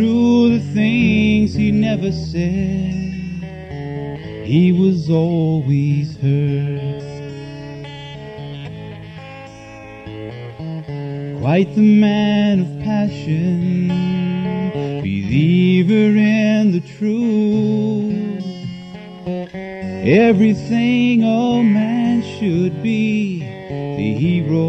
main fashion through everything man should be hero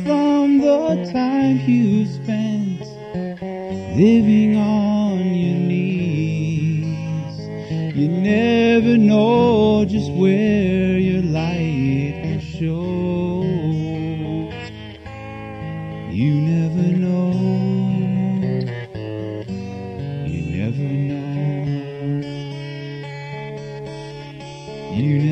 no spare show new no no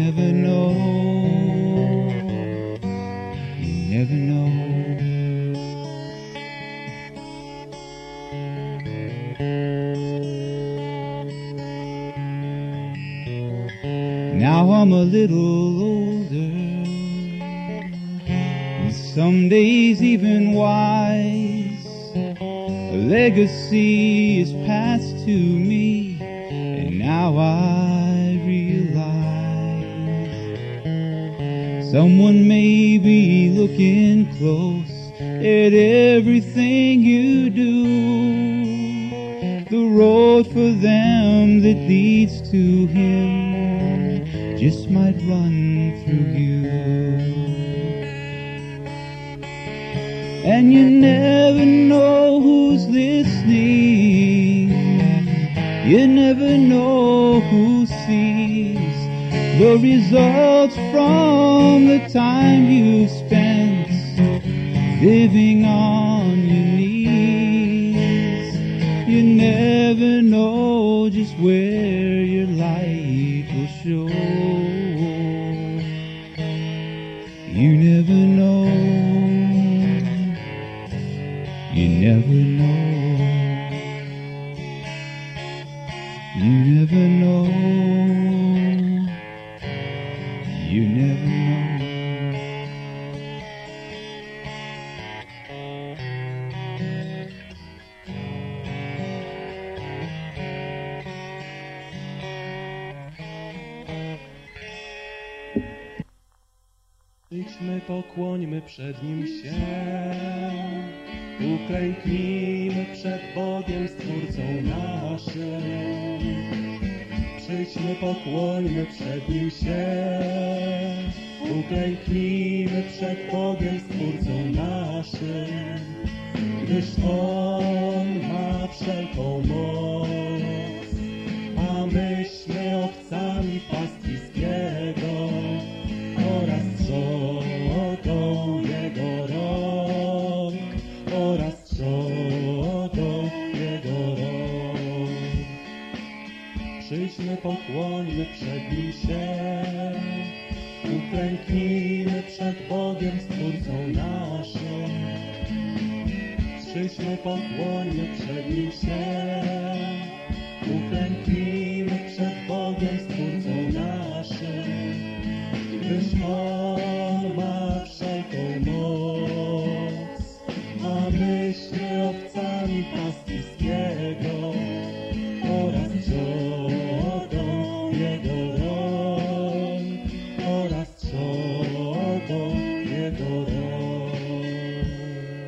normal role وائیو summon میں looking might one see new no who see door from chain you spends living as wait پکوانی میں sir سی مشک big ناش کشم پکوان مکشت اکری مشکل جو ناش کشم سک بناسم پکوان لکشدی سے